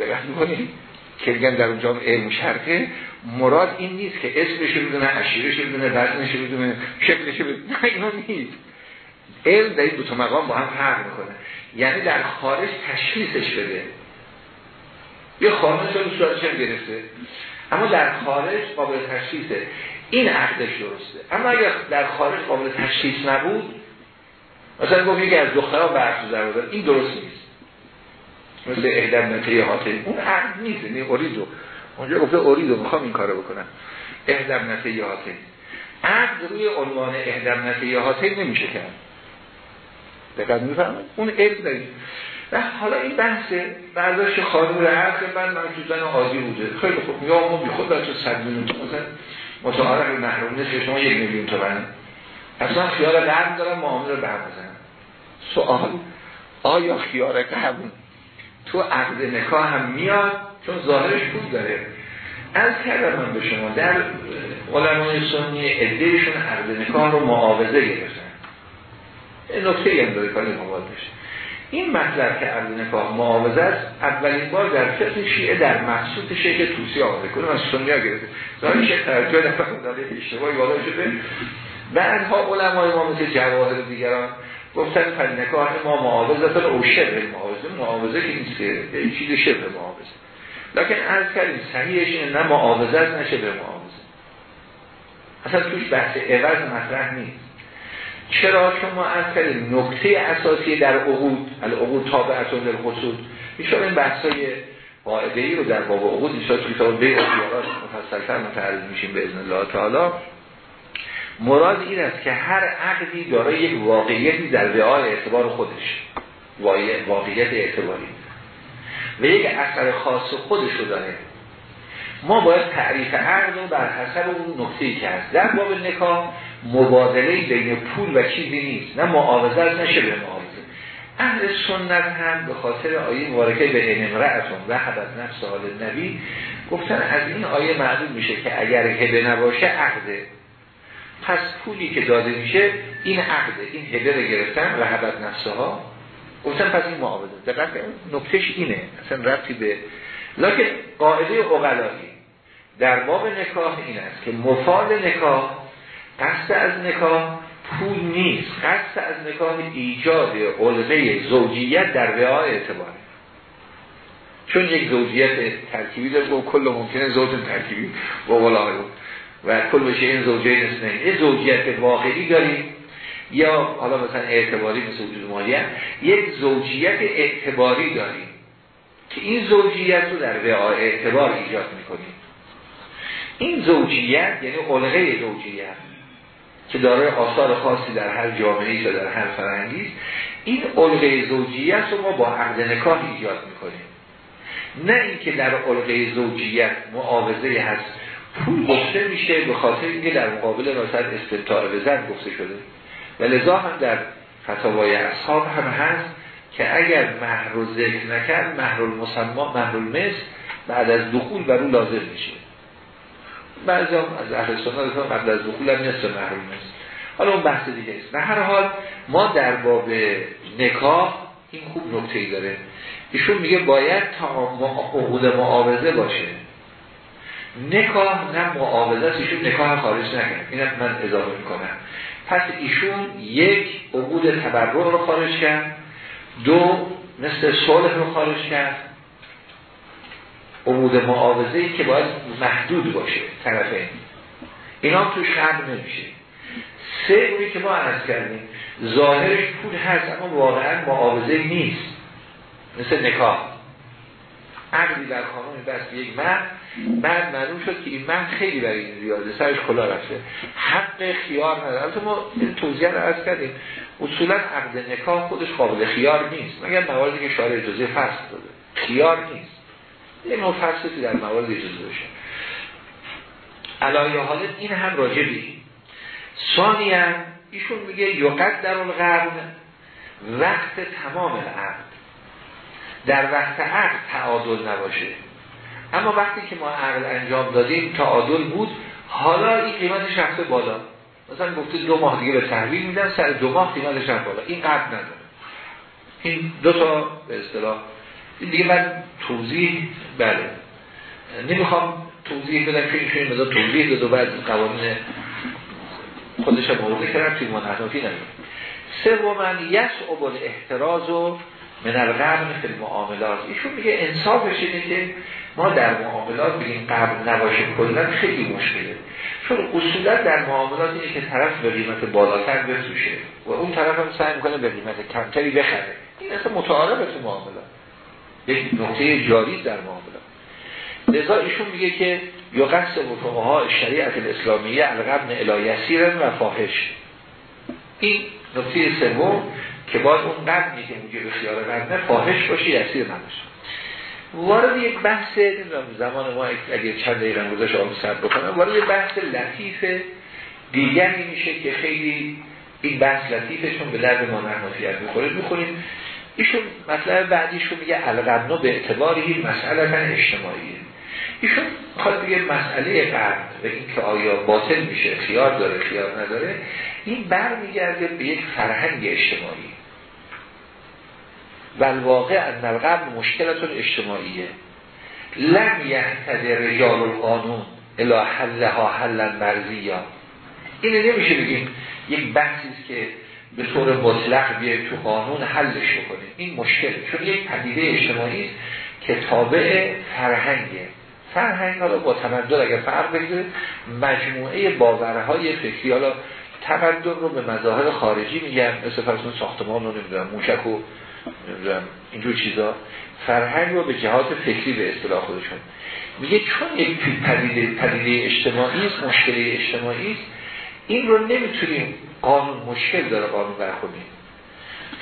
دقت می‌کنید که دیگه در اونجا علم شرطه مراد این نیست که اسمش بدونه عشیرش بدونه وزنش بدونه شکلش بدونه. نه اینا نیست. علم در این دو تا مقام با هم فرق می‌کنه. یعنی در خارج تشخیصش بده. یه خانم چون صورتش گرفته؟ اما در خارج قابل تشخیصه. این عقدش درسته. اما اگر در خارج قابل تشخیص نبود مثلا گفت یکی از دخترها برس در این درست نیست. مثل اهدم نته حاطه اون عقد نیست یعنی اوریدو. اونجا گفته اوریدو می‌خوام این کارو بکنم. اهدم نته حاطه عقد روی عنوان اهدم نته حاطه نمیشه کرد. دقیق می‌فهمید اون علم دارید و حالا این بحث برداشت خانم رو عرض من من تو زن عادی بوده. خیلی خوب. میگه ما بی خود بچه صد میلیون تو مثلا متعارف محروم نیست شما یک میلیون تومن. اصلا خیال قرم دارم معامله رو بزنم سوال آیا خیار قرم تو عقد نکاح هم میاد چون ظاهرش بود داره. از کردم من به شما در علمای سنی ادهشون عقد نکاح رو معاوضه گرفتن. نکته هم داره مواد بشه این مطلب که عرض نکاح معاوضه است اولین بار در فقه شیعه در مقصود شیخ توسی آمده. کنه از سنیا گرفته؟ ظاهر شیخ توجه داره اشتباهی والا شده. بعدها علمای ما مثل جواهر دیگران گفتن فل نکاح ما معاوضه او شبه معاوضه. معاوضه که نیست که چیز شبه معاوضه. لکن از کردیم صحیحش اینه نه معاوضه است نه شبه معاوضه. اصلا توش بحث عوض مطرح نیست. چرا؟ شما از کردیم نکته اساسی در عقود العقود تابعتون للقصود ایشان این بحثای قاعده ای رو در باب عقود ایشان توی به اختیارات مفصلتر متعرض میشیم به اذن الله تعالی. مراد این است که هر عقدی دارای یک واقعیتی در رعای اعتبار خودش. واقعیت اعتباری. و یک اثر خاص خودش رو داره. ما باید تعریف عقد رو بر حسب اون نقطه‌ای که هست. در باب نکاح مبادله بین پول و چیزی نیست. نه معاوضه نشه به معاوضه. اهل سنت هم به خاطر آیه مبارکه به امرأتون و حبت نفس حال نبی گفتن از این آیه معلوم میشه که اگر هبه نباشه عقده. پس پولی که داده میشه این عقده این رو گرفتن و حبت نفسه ها گفتن پس این معاوضه. دقیق نکتش اینه. اصلا رفتی به لکن قاعده اقلایی در باب نکاح این است که مفاد نکاح قصد از نکاح پول نیست. قصد از نکاح ایجاد علقه زوجیت در رعای اعتباره چون یک زوجیت ترکیبی داره و کل ممکنه زوج ترکیبی و و کل بشه این زوجه نسنه یه زوجیت واقعی داریم. یا حالا مثلا اعتباری مثل وجود مالیه. یک زوجیت اعتباری داریم. که این زوجیت رو در رعای اعتبار ایجاد می‌کنیم. این زوجیت یعنی علقه زوجیت که داره آثار خاصی در هر جامعه یا در هر فرنگی این علقه زوجیت رو ما با عقد نکاح ایجاد می‌کنیم. نه اینکه در علقه زوجیت معاوضه هست. پول گفته میشه به خاطر اینکه در مقابل راسد استمتاع به زن گفته شده. و لذا هم در فتاوای اصحاب هم هست که اگر مهر رو ذکر نکرد مهر المسما مهر المس بعد از دخول بر اون لازم میشه. بعضی هم از اهل سنت قبل از دخول هم نصف مهر المس حالا اون بحث دیگه است. به هر حال ما در باب نکاح این خوب نکته ای داره. ایشون میگه باید تا عقود معاوضه باشه. نکاح نه معاوضه ایشون نکاح خارج نکرد این من اضافه می‌کنم. پس ایشون یک عقود تبرع رو خارج کرد. دو مثل صلح رو خارج کرد. عقود معاوضه ای که باید محدود باشه طرفین اینا توش خرد نمیشه. سه اونی که ما عرض کردیم ظاهرش پول هست اما واقعا معاوضه نیست. مثل نکاح. عقلی در قانون بس یک مرد بعد معلوم شد که این من خیلی برای این زیاده سرش کلا رفته. حق خیار نداره. البته ما این توضیح رو عرض کردیم. اصولا عقد نکاح خودش قابل خیار نیست. مگر مواردی که شارع اجازه فصل داده. خیار نیست. یه نوع فصلی در موارد اجازه بشه. علایه حالت این هم راجبی ثانی ایشون میگه یقد در القرن وقت تمام عقد در وقت عقد تعادل نباشه. اما وقتی که ما عقل انجام دادیم تعادل بود حالا این قیمتش رفته بالا. مثلا گفته دو ماه دیگه به تحویل میدن سر دو ماه قیمتش رفته بالا. این قبل نداره. این دو تا به اصطلاح این دیگه من توضیح بله. نمی‌خوام توضیح بدم که این مدار توضیح داد بعد قوانین خودش مورد کردم توی منحنفی نداره. سومن یس عبال احتراز و من القرن فی معاملات. ایشون میگه انصافش اینه که ما در معاملات بگیم قبل نباشه کلا خیلی مشکله. چون اصولا در معاملات اینه که طرف به قیمت بالاتر بفروشه و اون طرف هم سعی می‌کنه به قیمت کمتری بخره. این اصلا متعارفه تو معاملات. یک نقطه جاری در معاملات. لذا ایشون میگه که یا قصد ها شریعت الاسلامیه القبن الایسیرن و فاحش. این نقطه سوم که باید اون قدمی که موجب خیال قدمه فاحش باشه یسیر نباشه وارد یک بحث نمی‌دونم زمان ما اگه چند دقیقه گذاشت آن سر بکنم. وارد یک بحث لطیف دیگری میشه که خیلی این بحث لطیفشون به درد ما نحنفیت می‌خوره. می‌خوریم ایشون مطلب بعدیشون میگه القدنا به اعتباری مسئله اجتماعیه. ایشون خواهد بگه مسئله قرد و این که آیا باطل میشه خیار داره خیار نداره این بر میگرده به یک فرهنگ اجتماعی. و الواقع ان مشکلتون اجتماعیه. لم یهتد رجال القانون الا حلها حلا مرزیا اینه نمیشه بگیم یک بحثی که به طور مطلق بیایم تو قانون حلش بکنیم این مشکل چون یک پدیده اجتماعی است که تابع فرهنگه. فرهنگ حالا با تمدن اگر فرق بگیره مجموعه باورهای فکری حالا تمدن رو به مظاهر خارجی میگن مثل فرسون ساختمان رو نمی‌دونم موشک و نمی‌دونم اینجور چیزا. فرهنگ رو به جهات فکری به اصطلاح خودشون. میگه چون یک پدیده, پدیده اجتماعی است مشکل اجتماعی است این رو نمی‌تونیم قانون مشکل داره قانون برخونیم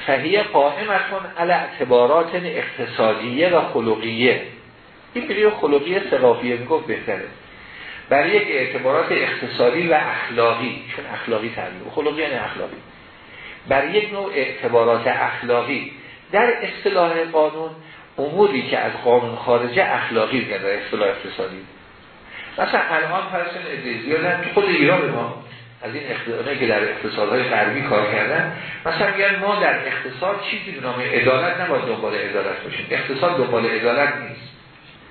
فهیه قائمتون علی اعتبارات اقتصادیه و خلقیه. این میگه خلقی سقافیه می‌گفت بهتره. برای یک اعتبارات اقتصادی و اخلاقی چون اخلاقی تعبیر خلقی یعنی اخلاقی. برای یک نوع اعتبارات اخلاقی در اصطلاح قانون اموری که از قانون خارجه اخلاقی در اصطلاح اقتصادی. مثلا الان زیادن تو خود ایران ما از این اقتصادی که در اقتصادهای غربی کار کردن مثلا میگن ما در اقتصاد چیزی به نام عدالت نباید دنبال عدالت باشیم. اقتصاد دنبال عدالت نیست.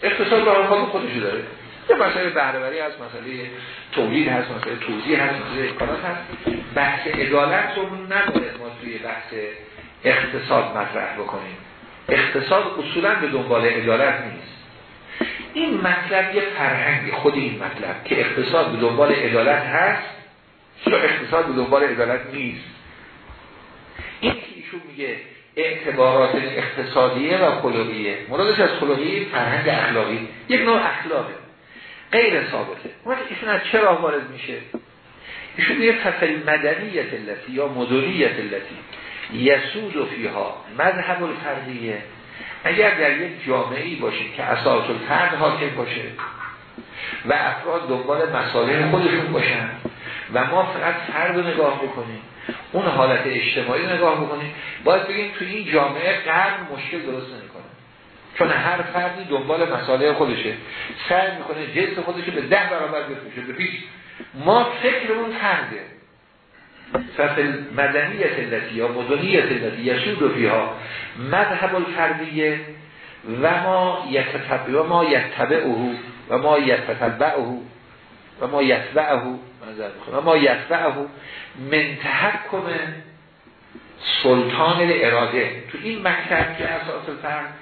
اقتصاد به خود خودشو داره. یه مسئله بهره‌وری هست مسئله تولید هست مسئله توزیع هست مسئله هست. بحث عدالت رو نباید ما توی بحث اقتصاد مطرح بکنیم. اقتصاد اصولا به دنبال عدالت نیست. این مطلب یه فرهنگ خود این مطلب که اقتصاد به دنبال عدالت هست چرا اقتصاد به دنبال عدالت نیست. این که ایشون میگه اعتبارات اقتصادیه و خلقیه مرادش از خلقیه فرهنگ اخلاقی. یک نوع اخلاقه. غیر ثابته. وقتی ایشون از چرا وارد میشه؟ ایشون میگه ففل مدنیت اللتی یا مدنیت اللتی یسود و فیها مذهب الفردیه. اگر در یک جامعه باشیم که اساس الفرد حاکم باشه و افراد دنبال مسائل خودشون باشن و ما فقط فرد رو نگاه بکنیم اون حالت اجتماعی نگاه بکنیم باید بگیم تو این جامعه قرن مشکل درست نمی‌کنه. چون هر فردی دنبال مسائل خودشه. سعی می‌کنه جنس خودشه به ده برابر بفروشه به پیش. ما فکرمون فرده ففل مدنیت التي یا مدنیت التي یسود فیها مذهب الفردیه و ما یتتبع و ما یتبعه و ما یتتبعه و ما یتبعه. و ما یتبعه. من تحکم سلطان اراده. تو این مکتب که اساس فرد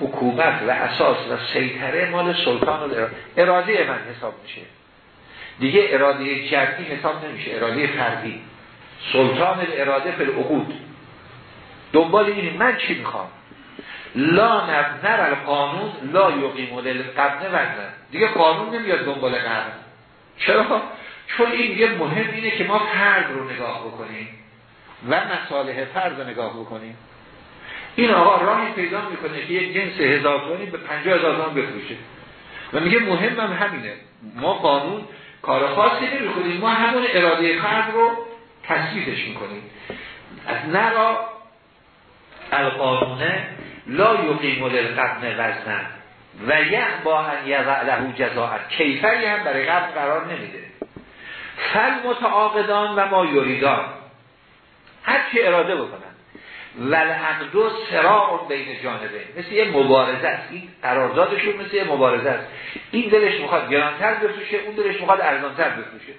حکومت و اساس و سیطره مال سلطان اراده. اراده من حساب میشه. دیگه اراده جمعی حساب نمیشه. اراده فردی. سلطان اراده فل عقود دنبال اینی من چی می‌خوام؟ لا نبنر القانون لا یقیم قبنه وزن. دیگه قانون نمیاد دنبال قرن چرا؟ چون این یه مهم اینه که ما فرد رو نگاه بکنیم و مصالح فرد رو نگاه بکنیم. این آقا راهی پیدا می‌کنه که یک جنس هزار تومانی به پنجاه هزار تومان بفروشه. و میگه مهم هم همینه. ما قانون کار خاصی نمی کنیم ما همون اراده فرد رو تصویتش می‌کنیم. از نرا القانونه لا یقیم للقبن وزنن و یه با ان یضع له جزاعت کیفری هم برای قبل قرار نمیده. فل متعاقدان و ما یوریدان هر چی اراده بکنن. ولعقد و سراع بین جانبه مثل یه مبارزه است. این قراردادشون مثل یه مبارزه است. این دلش می‌خواد گرانتر بفروشه اون دلش می‌خواد ارزانتر بفروشه.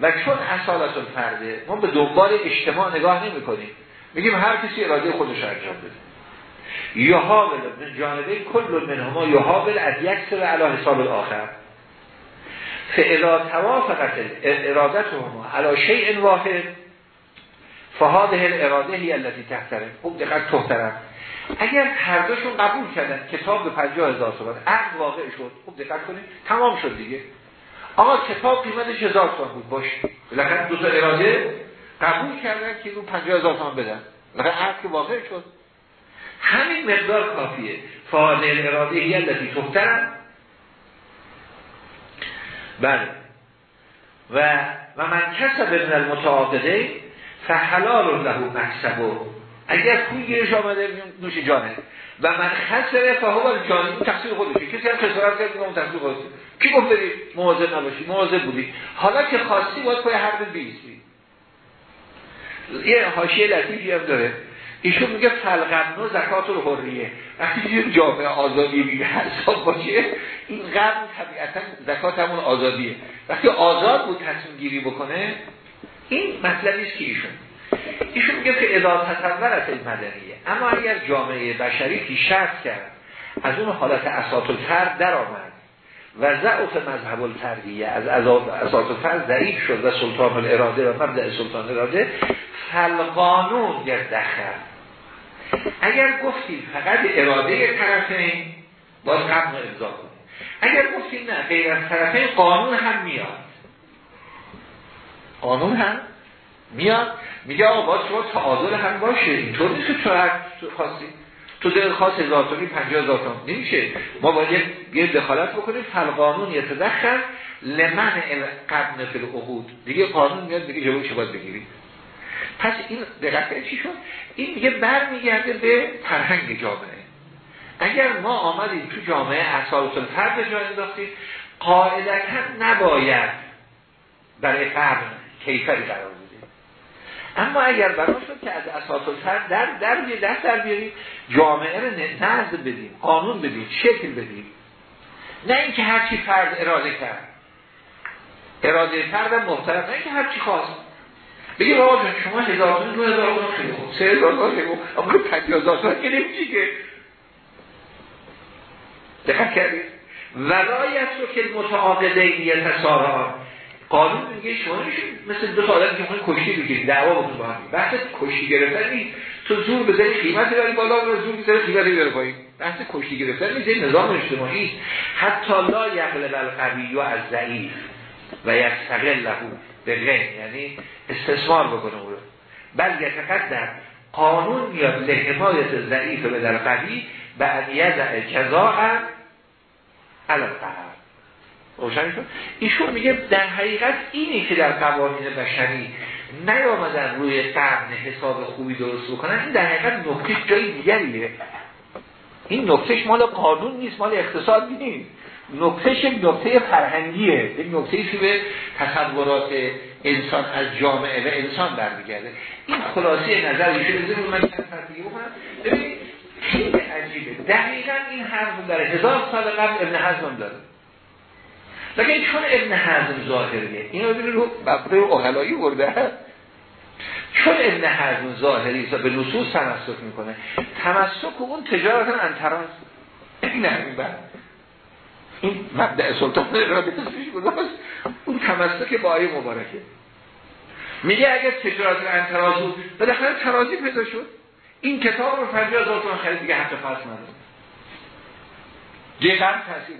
و چون اصالت فرده ما به دنبال اجتماع نگاه نمی کنیم میگیم هر کسی اراده خودش انجام بده. یهابل جانبه کل منهما یهابل از یک سر علا حساب الاخر. فعلا توافقت ارادت هما علا شیء واحد. فهاده الاراده هی التي تحتره. خوب دقیق تحترم اگر هر دوشون قبول کردن کتاب به 50 هزار تومان. عقد واقع شد. خوب دقت کنید. تمام شد دیگه. آقا کتاب قیمتش هزار تومان بود. باش بالاخره دو تا اراده قبول کردن که اون 50 هزار تومان بدن. عقد که واقع شد. همین مقدار کافیه. فعال اراده هی التي تحترم بله. و و من کسب من المتعاقده فحلال له مکسبه اگر پول گیرش آمده نوش جانه. و من خسره فهو جانی اون تقصیر خودشه. کسی هم خسارت کرد اون تقصیر خودشه. کی گفت بری؟ مواظب نباشی. مواظب بودی. حالا که خواستی باید پای هر بیستی. یه حاشیه لطیفی هم داره. ایشون میگه فلقمنو زکات رو حریه. وقتی یه جامعه آزادی بیده حساب باشه این قبل طبیعتا زکات همون آزادیه. وقتی آزاد بود تصمیم گیری بکنه این مطلبی است که ایشون. ایشون میگه که اذا تصورت المدنیه. اما اگر جامعه بشری پیشرفت کرد از اون حالت اساس الفرد در آمد و ضعف مذهب الفردیه از اساس الفرد ضعیف شد و سلطان الاراده و مبدع سلطان الاراده فالقانون دخل اگر گفتیم فقط اراده طرفین باید قبل امضا کنیم. اگر گفتیم نه غیر از طرفین قانون هم میاد. قانون هم میاد. میگه آقا باید شما تعادل هم باشه. اینطور نیست که تو خواستی. تو دل خاص هزار تومی پنجاه هزار نمیشه. ما باید یه دخالت بکنیم. فالقانون یتدخل لمن قبن فی العقود. دیگه قانون میاد دیگه جلوش باید بگیریم پس این دقیقه چی شد؟ این میگه برمیگرده به فرهنگ جامعه. اگر ما آمدیم تو جامعه اساس فرد جای انداختیم قاعدتا نباید برای قرن کیفری قرار اما اگر بنا شد که از اساس فرد در در دست در بیاریم جامعه رو نظر بدیم قانون بدیم شکل بدیم. نه اینکه هرچی فرد اراده کرد. اراده فرد محترم نه اینکه هرچی خواست. بگیم آقا شما هزار دو هزار خیلی خوب. سه هزار خیلی خوب. اما پنج هزار که نمیشه که؟ دقت کردید؟ ولایت رو که متعاقده یتساران قانون میگه شما مثل دو آدم که می‌خوان کشتی بگیرید دعوا بکنید با هم. بحث کشتی گرفتن نیست. تو زور بزنی قیمت بری بالا و زور بزنی قیمت بری پایین. بحث کشتی گرفتن نیست. نظام اجتماعی حتی لا یغلب القوی از ضعیف و یستقل له به یعنی استثمار بکنه او رو بل یتقدر قانون میاد لحمایت ضعیف به در قوی به ان یزع جزاء علم روشن شد؟ ایشون میگه در حقیقت اینی که در قوانین بشری نیامدن روی قرن حساب خوبی درست بکنن این در حقیقت نکتهش جای دیگریه. این نکتهش مال قانون نیست مال اقتصاد نیست. نکتهش یک نکته فرهنگیه یک نکته که به تصورات انسان از جامعه و انسان برمیگرده. این خلاصه نظر ایشون بزنید من ببینید خیلی عجیبه. دقیقا این حرف در هزار سال قبل ابن حزم داره. لیکن چون ابن حزم ظاهریه. این رو ببره اغلایی برده. چون ابن حزم ظاهری به نصوص تمسک می‌کنه تمسک اون تجارت انتراز این همین این مبدع سلطان اراده پیش گذاشت اون تمسک با آیه مبارکه. میگه اگر تجارت انتراز بود بالاخره ترازی پیدا شد. این کتاب رو 50 هزار تومان خرید دیگه حتی فصل نداره. دیگه تاثیر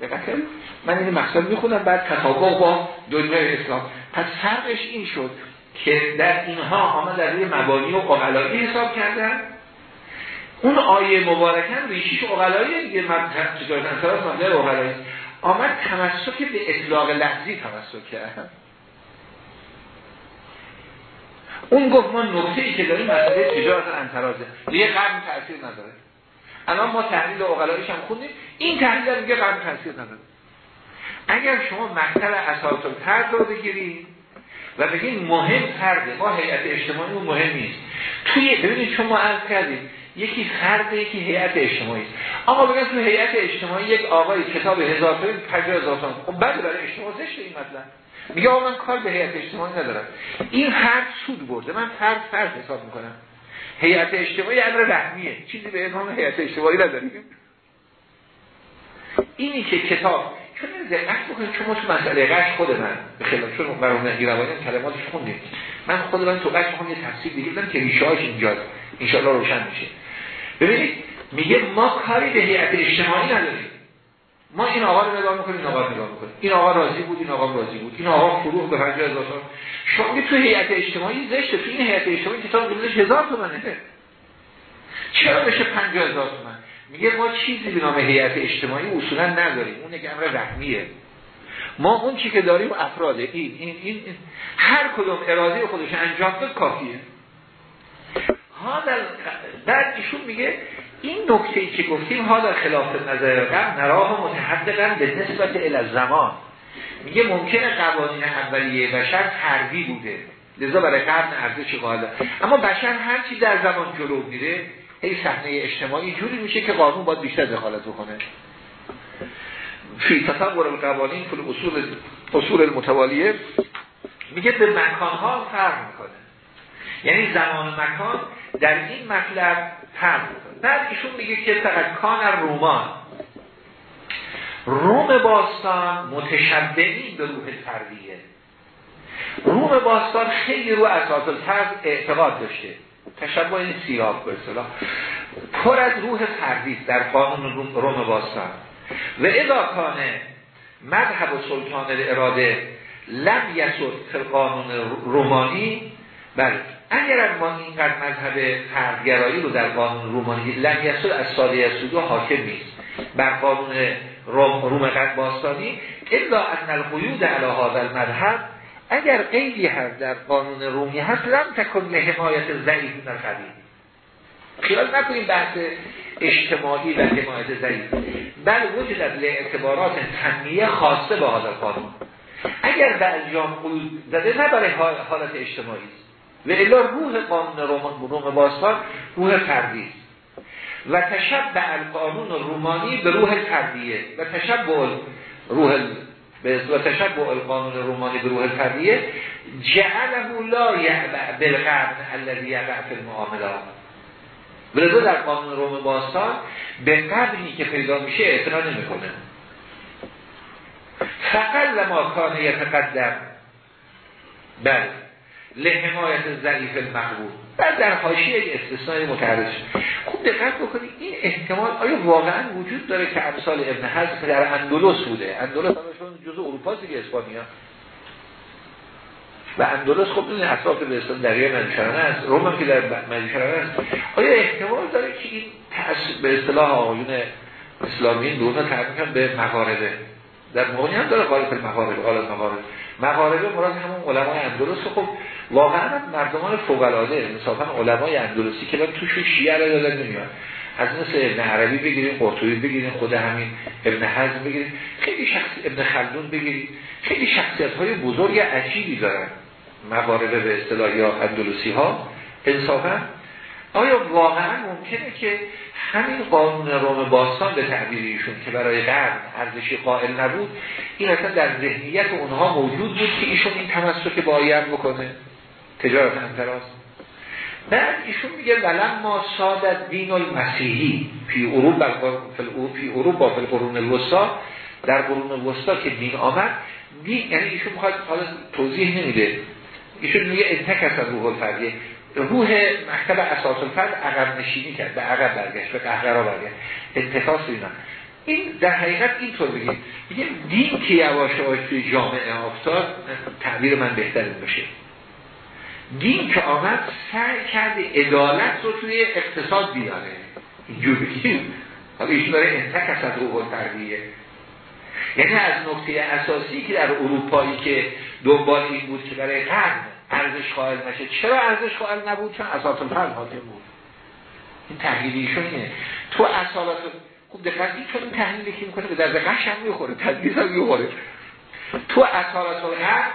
نمی‌کنه. من این مقصد می‌خونم بعد تطابق با دنیای اسلام. پس فرقش این شد که در اینها آمد در روی مبانی و اقلایی حساب کردن. اون آیه مبارکن ریشیش اقلایی دیگه. تجارت انصراف مبدأ اقلایی آمد تمسک به اطلاق لحظی تمسک کرد اون گفت ما نکته ای که داریم مسئله تجارت انترازه دیگه قرن تاثیر نداره. الان ما تحلیل اقلایش هم خوندیم. این تحلیل میگه قرن تاثیر نداره. اگر شما مکتب اساس فرد رو بگیرید و بگید مهم فرده ما هیئت اجتماعی مهم نیست. توی ببینید چون ما عرض کردیم یکی فرد یکی هیئت اجتماعی. اما بگید تو هیئت اجتماعی یک آقای کتاب هزار تومن 50000 تومان خب بعد برای اجتماع زشت این مطلب. میگه آقا من کار به هیئت اجتماعی ندارم. این هر سود برده. من فرد فرد حساب می‌کنم. هیئت اجتماعی امر رحمیه. چیزی به عنوان هیئت اجتماعی نداریم. اینی که کتاب چون دقت بکنید چون ما تو مسئله قش خود من به خلاف چون برام روانی کلماتش خوندیم. من خود من تو قش می‌خوام یه تفسیر بدم که ریشه‌اش اینجاست. ان روشن میشه. ببینید میگه ما کاری به هیئت اجتماعی نداریم. ما این آقا رو نگاه می‌کنیم این آقا نگاه می‌کنیم. این آقا راضی بود این آقا راضی بود. این آقا فروغ به 50000 تومان. شما تو هیئت اجتماعی زشته تو این هیئت اجتماعی کتاب قیمتش 1000 تومانه چرا بشه 50000 تومان میگه ما چیزی به نام هیئت اجتماعی اصولا نداریم. اون یک امر رحمیه. ما اون چی که داریم افراد این این این, این. هر کدوم اراده خودش انجام داد کافیه. ها بعد ایشون میگه این نکته ای که گفتیم ها در خلاف نظر قبل نراه متحدقا به نسبت ال زمان میگه ممکنه قوانین اولیه بشر تردی بوده. لذا برای قرن ارزش قائل اما بشر هر چی در زمان جلو میره هی صحنه اجتماعی جوری میشه که قانون باید بیشتر دخالت بکنه. فی تصور القوانین کل اصول اصول المتوالیه. میگه به مکان ها فرق می‌کنه. یعنی زمان و مکان در این مطلب می‌کنه بعد ایشون میگه که فقط کان رومان. روم باستان متشبهی به روح تربیه روم باستان خیلی رو اساس الفرد اعتقاد داشته. تشبه این سیراب به اصطلاح. پر از روح فردی در قانون روم باستان. و اذا مذهب و سلطان اراده لم یسد قانون رومانی بله. اگر ما اینقدر مذهب فردگرایی رو در قانون رومانی لم یسود از سالی سودو حاکم نیست. بر قانون روم, روم قد باستانی الا ان القیود علی هذا المذهب اگر قیدی هست در قانون رومی هست لم تکن لحمایت ضعیف در قبیل خیال نکنیم بحث اجتماعی و حمایت ضعیف. بل وجود از اعتبارات تنمیه خاصه به حاضر قانون اگر در انجام قیود زده نه برای حالت اجتماعی و الا روح قانون روم, روم باستان روح فردی و تشبع القانون رومانی به روح فردیه و تشبع روح و تشبع القانون رومانی به روح فردیه جعله لا یعبع بالقرن الذي یعبع فی المعاملات. ولذا در قانون روم باستان به قبلی که پیدا میشه اعتنا نمی‌کنه. فقط ما کانه یتقدم. بله. لحمایت ضعیف المقبول بعد در حاشیه یک استثنای متعرض خوب دقت بکنید این احتمال آیا واقعا وجود داره که امثال ابن حزم در اندلس بوده؟ اندلس همشون جزء اروپا دیگه اسپانیا. و اندلس خب این اطراف به دریای منشرانه است. روم هم که در منشرانه است. آیا احتمال داره که این به اصطلاح آقایون اسلامیین دونه تعریف به مغاربه؟ در موقعی هم داره قالب المغاربه قالب المغاربه مغاربه مراد همون علمای اندلس خب واقعا مردمان فوق العاده مثلا علمای اندلسی که توش شیعه را دادن نمیاد از مثل ابن عربی بگیریم قرطبی بگیریم خود همین ابن حزم بگیریم. خیلی شخص ابن خلدون بگیریم. خیلی شخصیت های بزرگ عجیبی دارن. مغاربه به اصطلاح یا اندلسی ها انصافا آیا واقعا ممکنه که همین قانون روم باستان به تعبیر که برای قرن ارزشی قائل نبود این اصلا در ذهنیت اونها موجود بود که ایشون این تمسک باید بکنه؟ تجارت انتراز بعد ایشون میگه ولم ما سادت دین المسیحی فی اروپا فی اروپا فی القرون الوسطا در قرون الوسطا که دین آمد. دین یعنی ایشون می‌خواد حالا توضیح نمیده. ایشون میگه انتکس از روح الفردیه روح مکتب اساس الفرد عقب نشینی کرد به عقب برگشت به قهقرا برگشت. انتکاس اینا. این در حقیقت اینطور بگیم. میگه دین که یواش یواش توی جامعه افتاد تعبیر من بهتر باشه. دین که آمد سعی کرده عدالت رو توی اقتصاد بیاره. اینجور بگیم. حالا ایشون داره انتکس از روح تربیه. یعنی از نکته اساسی که در اروپایی که دنبال این بود که برای قرن ارزش قائل نشه. چرا ارزش قائل نبود؟ چون اساس الفرد حاکم بود. این تحلیلی ایشون اینه. تو اصالت خوب دقت چون این تحلیلی که می‌کنه به درد قش هم می‌خوره. تدریس هم می‌خوره. تو اصالت القرد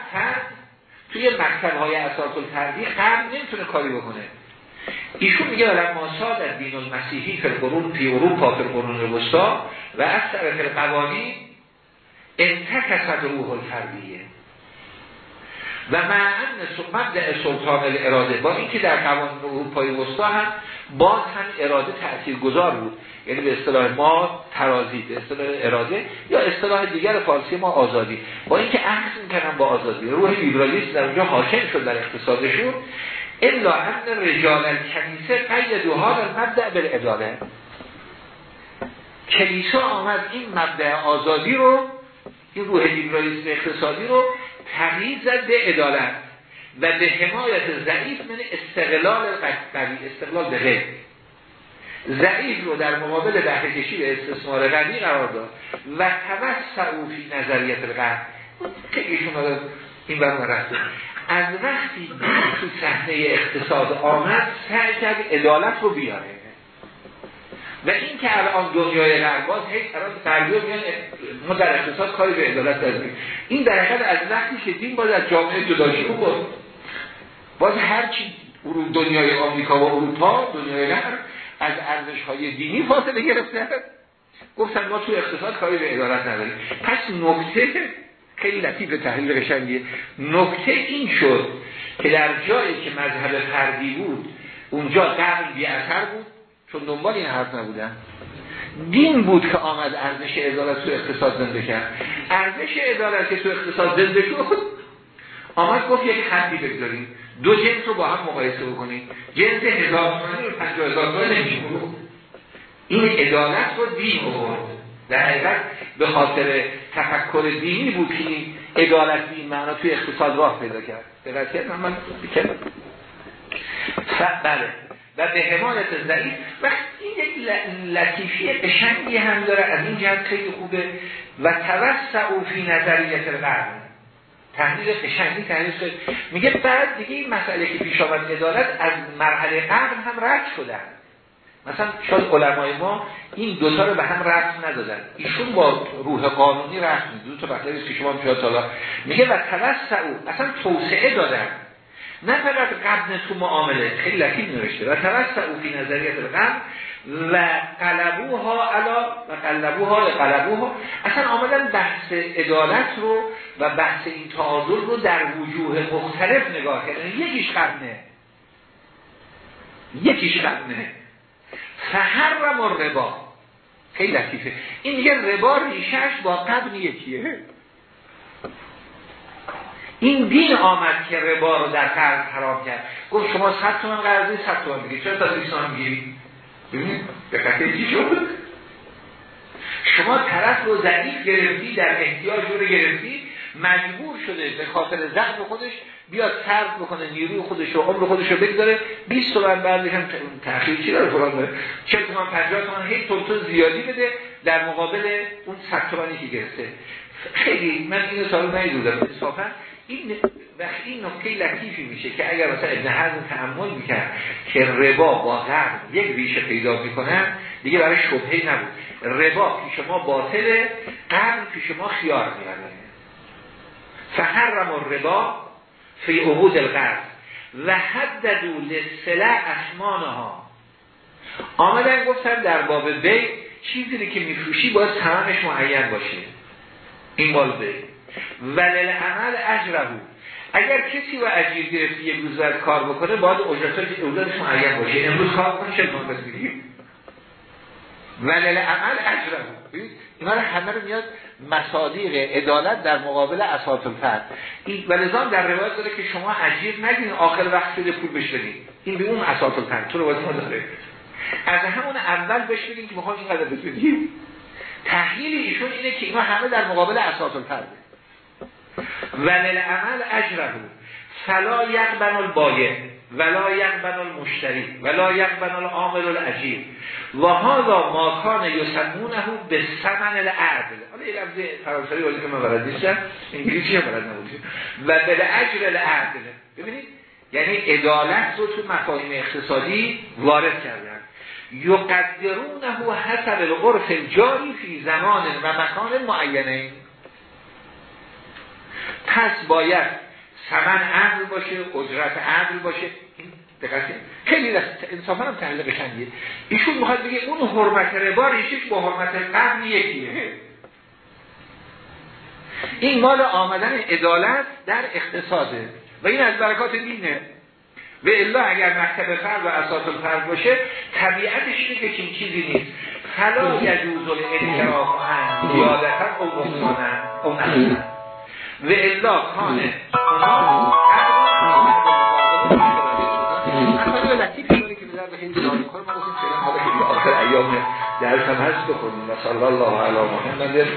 توی مکتب های اساس الفردی قرد نمی‌تونه کاری بکنه. ایشون میگه ماسا در دین المسیحی فی القرون فی اروپا فی الوسطا و از طرف القوانین انتکست روح الفردیه. و معن مبدع سلطان اراده با اینکه در قوانین اروپای وسطا هم باز هم اراده تأثیر گذار بود. یعنی به اصطلاح ما ترازی به اصطلاح اراده یا اصطلاح دیگر فارسی ما آزادی. با اینکه عکس می‌کنن با آزادی. روح لیبرالیسم در اونجا حاکم شد در اقتصادشون. الا ان رجال قید دوها در مبدع بالعداله کلیسا آمد این مبدع آزادی رو این روح لیبرالیسم اقتصادی رو تغییر زد به عدالت و به حمایت ضعیف من استقلال قوی استقلال به غیر ضعیف رو در مقابل بهره کشی به استثمار قوی قرار داد و توسع فی نظریت که ایشون این برنامه رفته. از وقتی تو صحنه اقتصاد آمد سعی کرد عدالت رو بیاره. و این که الان دنیای غرباز هی قرار غربی میان ما اقتصاد کاری به عدالت داریم. این در حقیقت از وقتی که دین باز از جامعه جدا شد باز هر چی دنیای آمریکا و اروپا دنیای غرب از ارزش های دینی فاصله گرفته گفتن ما تو اقتصاد کاری به عدالت نداریم. پس نکته خیلی لطیف تحلیل قشنگیه. نکته این شد که در جایی که مذهب فردی بود اونجا قبل بی اثر بود. چون دنبال این حرف نبودن. دین بود که آمد ارزش ادارت تو اقتصاد زنده کرد. ارزش ادارت که تو اقتصاد زنده شد آمد گفت یک حدی بگذاریم. دو جنس رو با هم مقایسه بکنیم. جنس هزار تومانی و پنجاه هزار این عدالت رو دین بود در حقیقت به خاطر تفکر دینی بود که این عدالت این معنا توی اقتصاد راه پیدا کرد. به من من بله. و به حمایت ضعیف و این لطیفی قشنگی هم داره از این جهت خیلی خوبه. و توسع فی نظریت القرن. تحلیل قشنگی تحلیل میگه بعد دیگه این مسئله که پیش آمد عدالت از مرحله قبل هم رد شدن. مثلا شاید علمای ما این دوتا رو به هم رفت ندادن. ایشون با روح قانونی رفت دو تا مطلبی که شما شاید حالا میگه و توسع اصلا توسعه دادن. نه فقط قبل تو معامله. خیلی لطیف نوشته. و توسع او فی نظریت القبل و قلبوها علا و قلبوها قلبوها. اصلا آمدن بحث عدالت رو و بحث این تعادل رو در وجوه مختلف نگاه کردن. یکیش قبنه یکیش قبنه فهرم و ربا خیلی لطیفه. این میگه ربا ریشش با قبن یکیه. این دین آمد که ربا رو در قرض حرام کرد. گفت شما 100 تومن قرضی 100 تومن بگید چرا تا 200 تومن می‌گیری ببینید خاطر چی شد؟ شما طرف رو ضعیف گرفتی در احتیاج رو گرفتی مجبور شده به خاطر زخم خودش بیاد صرف بکنه نیروی خودش و عمر خودش رو بگذاره. 20 تومن بعد هم تأخیر چی داره فلان داره؟ 40 تومن 50 تومن هی تون زیادی بده در مقابل اون 100 تومانی که گرفته. خیلی من اینو سال نیدودم انصافا این وقتی این نکته لطیفی میشه که اگر مثلا ابن حزم تعمل می‌کرد که ربا با غرب یک ریشه پیدا می‌کنن دیگه برای شبهه نبود. ربا پیش ما باطله قرن پیش ما خیار میاره فحرم الربا فی عبود القرض و حددو لسلع اسمانها. آمدن گفتن در باب بی چیزی که میفروشی باید تمامش معین باشه. این مال بی. ولل عمل اجرهو اگر کسی و اجیر گرفتی یک روز باید کار بکنه باید اجرتش اجرتش معین باشه امروز کار بکنه چه نام بگیریم ولل عمل اجرهو اینا رو همه رو میاد مصادیق عدالت در مقابل اساس الفرد. این ولذا در روایت داره که شما اجیر نگین آخر وقت شده پول بش بدین. این به اون اساس الفرد. تو روایت ما داره. از همون اول بدین که می‌خوام اینقدر بدیم تحلیل ایشون اینه که اینا همه در مقابل اساس الفرد ولل عمل اجره. فلا یقبن البایع ولا یقبن المشتری ولا یقبن العامل العجیب و هذا ما کان یسمونه به ثمن العدل. حالا یه لفظ فرانسوی ولی که من بلد نیستم انگلیسی هم بلد نبودیم و به اجر العدل. ببینید یعنی عدالت رو تو مفاهیم اقتصادی وارد کردن. یقدرونه حسب العرف جاری فی زمان و مکان معینه. پس باید سمن عقل باشه قدرت عقل باشه. دقیقه خیلی انصافا هم تحلیل قشنگیه ایشون می‌خواد بگه اون حرمت ربا ریشش با حرمت قبل یکیه. این مال آمدن عدالت در اقتصاده. و این از برکات دینه. و الا اگر مکتب فرد و اساس الفرد باشه طبیعتش اینه که چین چیزی نیست. فلا یجوز الاعتراف عن زیادتا او نقصانا و الا کانه آخر ایام درس هم هست بخونیم. و صلی الله علی محمد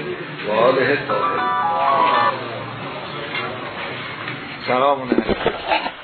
و آله طاهر سلام. علیکم